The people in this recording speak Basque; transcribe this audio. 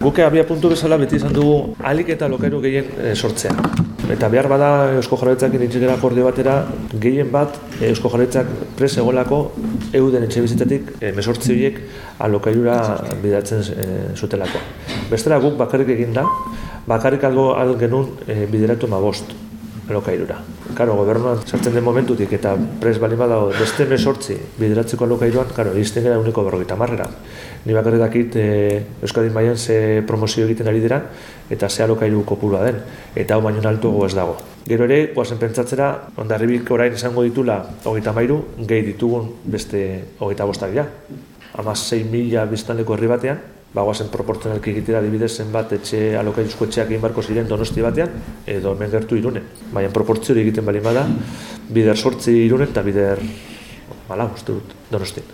Guke abia puntu bezala beti izan dugu alik eta lokairu gehien e, sortzea. Eta behar bada Eusko Jarretzak initzik akordio batera gehien bat Eusko Jarretzak pres egolako euden etxe bizitetik e, mesortzi horiek alokairura bidatzen e, zutelako. Bestela guk bakarrik egin da, bakarrik algo genuen e, bideratu ma alokairura. Karo, gobernuan sartzen den momentutik eta pres bali badago beste mesortzi bideratzeko alokairuan, karo, izten gara uniko berrogeita marrera. Ni bakarri dakit e, Euskadin Maian ze promozio egiten ari dira eta ze alokairu kopurua den. Eta hau baino altuago ez dago. Gero ere, guazen pentsatzera, ondarribik orain izango ditula hogeita mairu, gehi ditugun beste hogeita bostak dira. Ama 6 mila biztanleko herri batean, bagoazen proportzionalki egitera dibidez zenbat etxe alokairuzko etxeak egin barko ziren donosti batean, edo hemen gertu irunen. Baina proportzio egiten bali bada, bider sortzi irunen eta bider, bala, uste dut, donosti.